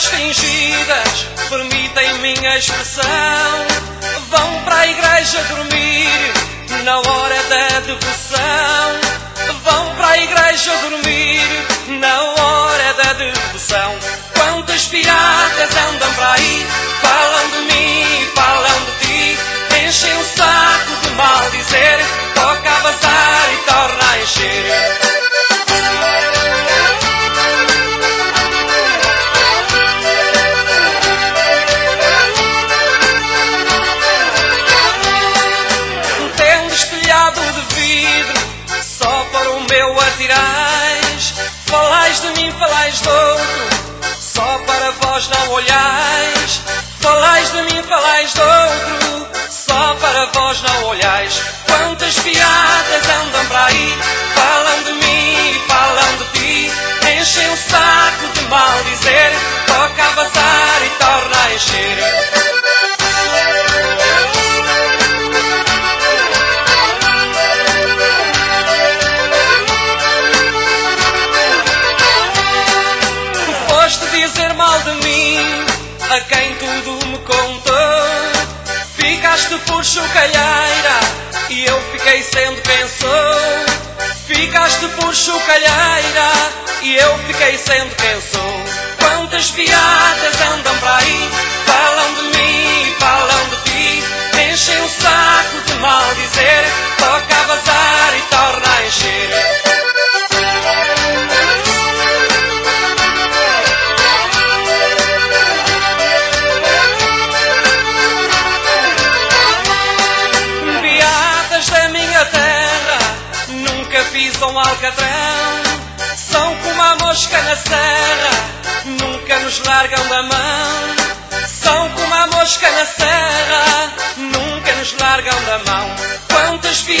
palavras fingidas, permitem minha expressão. Vão para a igreja dormir na hora da devoção. Vão para a igreja dormir na hora da devoção. Quantas piadas meu atirais. Falais de mim, falais de outro, só para vós não olhais. Falais de mim, falais de outro, só para vós não olhais. Quantas piadas andam para aí, tudo me contou. Ficaste por chocalheira e eu fiquei sendo quem sou. Ficaste por chocalheira e eu fiquei sendo quem sou. Quantas piadas pisam alcatrão. São como a mosca na serra, nunca nos largam da mão. São como a mosca na serra, nunca nos largam da mão. Quantas aí,